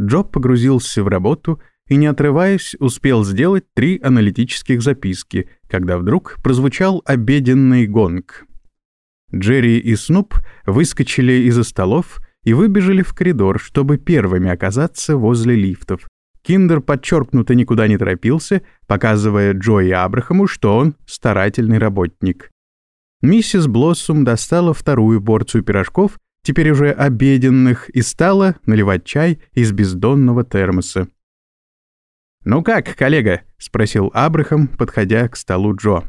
Джоб погрузился в работу и, не отрываясь, успел сделать три аналитических записки, когда вдруг прозвучал обеденный гонг. Джерри и Снуп выскочили из-за столов и выбежали в коридор, чтобы первыми оказаться возле лифтов. Киндер подчеркнуто никуда не торопился, показывая Джо и Абрахаму, что он старательный работник. Миссис Блоссум достала вторую порцию пирожков, теперь уже обеденных, и стала наливать чай из бездонного термоса. «Ну как, коллега?» — спросил Абрахам, подходя к столу Джо.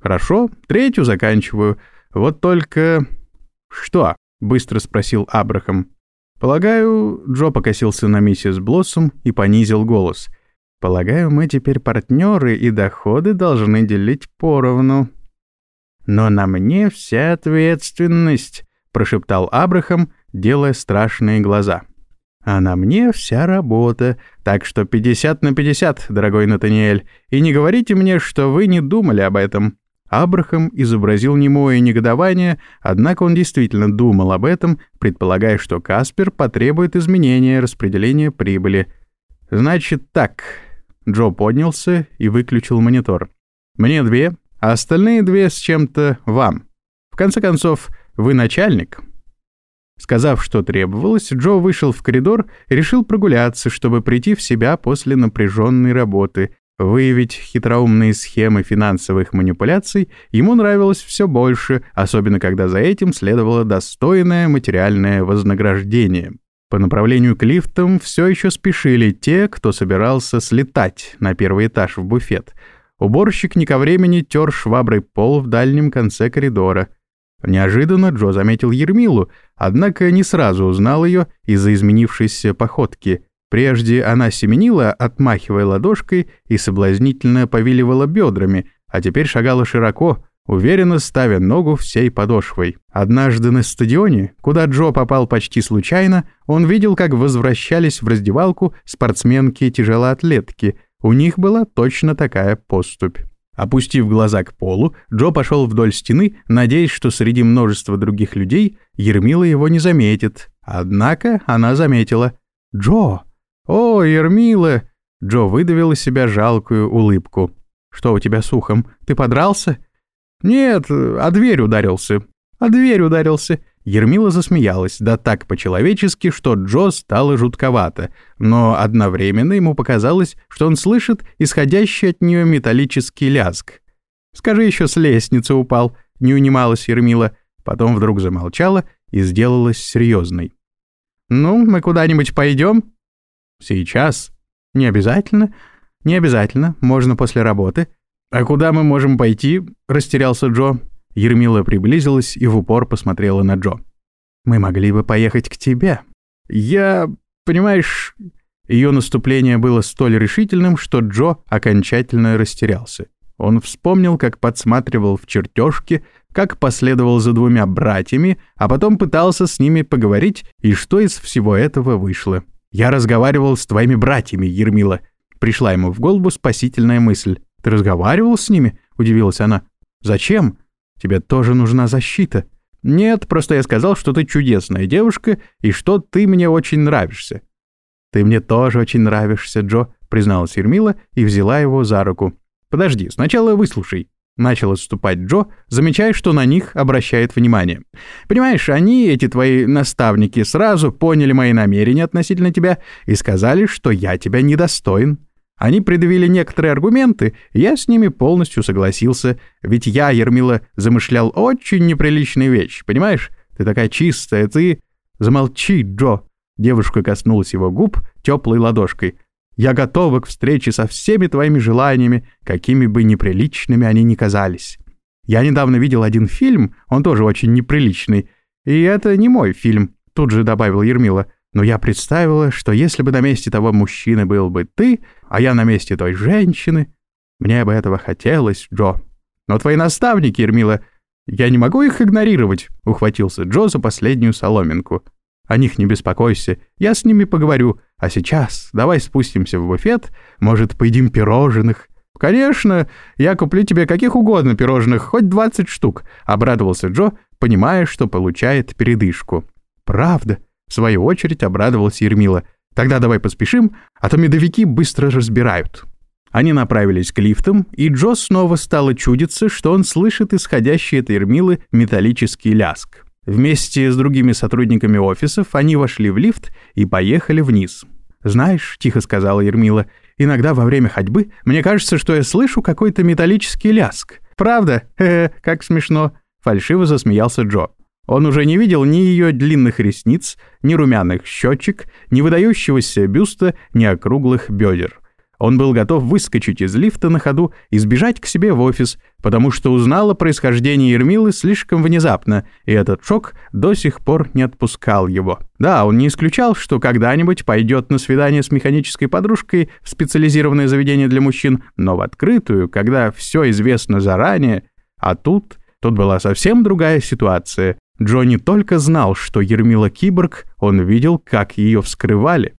«Хорошо, третью заканчиваю. Вот только...» «Что?» — быстро спросил Абрахам. «Полагаю...» — Джо покосился на миссис Блоссом и понизил голос. «Полагаю, мы теперь партнеры, и доходы должны делить поровну». «Но на мне вся ответственность», — прошептал Абрахам, делая страшные глаза. «А на мне вся работа, так что 50 на 50, дорогой Натаниэль, и не говорите мне, что вы не думали об этом». Абрахам изобразил немое негодование, однако он действительно думал об этом, предполагая, что Каспер потребует изменения распределения прибыли. «Значит так...» Джо поднялся и выключил монитор. «Мне две, а остальные две с чем-то вам. В конце концов, вы начальник». Сказав, что требовалось, Джо вышел в коридор и решил прогуляться, чтобы прийти в себя после напряженной работы. Выявить хитроумные схемы финансовых манипуляций ему нравилось все больше, особенно когда за этим следовало достойное материальное вознаграждение. По направлению к лифтам все еще спешили те, кто собирался слетать на первый этаж в буфет — Уборщик не ко времени тер шваброй пол в дальнем конце коридора. Неожиданно Джо заметил Ермилу, однако не сразу узнал ее из-за изменившейся походки. Прежде она семенила, отмахивая ладошкой и соблазнительно повиливала бедрами, а теперь шагала широко, уверенно ставя ногу всей подошвой. Однажды на стадионе, куда Джо попал почти случайно, он видел, как возвращались в раздевалку спортсменки-тяжелоатлетки — у них была точно такая поступь. Опустив глаза к полу, Джо пошел вдоль стены, надеясь, что среди множества других людей Ермила его не заметит. Однако она заметила. «Джо! О, Ермила!» Джо выдавил из себя жалкую улыбку. «Что у тебя с ухом? Ты подрался?» «Нет, а дверь ударился». «А дверь ударился. Ермила засмеялась, да так по-человечески, что Джо стало жутковато, но одновременно ему показалось, что он слышит исходящий от нее металлический лязг. «Скажи, еще с лестницы упал», — не унималась Ермила, потом вдруг замолчала и сделалась серьезной. «Ну, мы куда-нибудь пойдем?» «Сейчас?» «Не обязательно. Не обязательно. Можно после работы». «А куда мы можем пойти?» — растерялся Джо. Ермила приблизилась и в упор посмотрела на Джо. «Мы могли бы поехать к тебе». «Я... понимаешь...» Ее наступление было столь решительным, что Джо окончательно растерялся. Он вспомнил, как подсматривал в чертежке, как последовал за двумя братьями, а потом пытался с ними поговорить, и что из всего этого вышло. «Я разговаривал с твоими братьями, Ермила». Пришла ему в голову спасительная мысль. «Ты разговаривал с ними?» — удивилась она. «Зачем?» Тебе тоже нужна защита. Нет, просто я сказал, что ты чудесная девушка и что ты мне очень нравишься. Ты мне тоже очень нравишься, Джо, призналась Ермила и взяла его за руку. Подожди, сначала выслушай. Начал отступать Джо, замечая, что на них обращает внимание. «Понимаешь, они, эти твои наставники, сразу поняли мои намерения относительно тебя и сказали, что я тебя недостоин. Они предъявили некоторые аргументы, я с ними полностью согласился, ведь я, Ермила, замышлял очень неприличные вещи, понимаешь? Ты такая чистая, ты... Замолчи, Джо. Девушка коснулась его губ теплой ладошкой. Я готова к встрече со всеми твоими желаниями, какими бы неприличными они ни казались. Я недавно видел один фильм, он тоже очень неприличный. И это не мой фильм, тут же добавил Ермила. Но я представила, что если бы на месте того мужчины был бы ты, а я на месте той женщины, мне бы этого хотелось, Джо. Но твои наставники, Ермила, я не могу их игнорировать, ухватился Джо за последнюю соломинку. О них не беспокойся, я с ними поговорю. А сейчас давай спустимся в буфет, может, поедим пирожных. Конечно, я куплю тебе каких угодно пирожных, хоть двадцать штук, обрадовался Джо, понимая, что получает передышку. Правда? В свою очередь обрадовалась Ермила. Тогда давай поспешим, а то медовики быстро разбирают». Они направились к лифтам, и Джо снова стало чудиться, что он слышит исходящий от Ермилы металлический ляск. Вместе с другими сотрудниками офисов они вошли в лифт и поехали вниз. «Знаешь», — тихо сказала Ермила, — «иногда во время ходьбы мне кажется, что я слышу какой-то металлический ляск. Правда? Хе-хе, как смешно!» — фальшиво засмеялся Джо. Он уже не видел ни ее длинных ресниц, ни румяных щечек, ни выдающегося бюста, ни округлых бедер. Он был готов выскочить из лифта на ходу и сбежать к себе в офис, потому что узнал о происхождении Ермилы слишком внезапно, и этот шок до сих пор не отпускал его. Да, он не исключал, что когда-нибудь пойдет на свидание с механической подружкой в специализированное заведение для мужчин, но в открытую, когда все известно заранее. А тут... Тут была совсем другая ситуация. Джонни только знал, что Ермила Киборг, он видел, как ее вскрывали.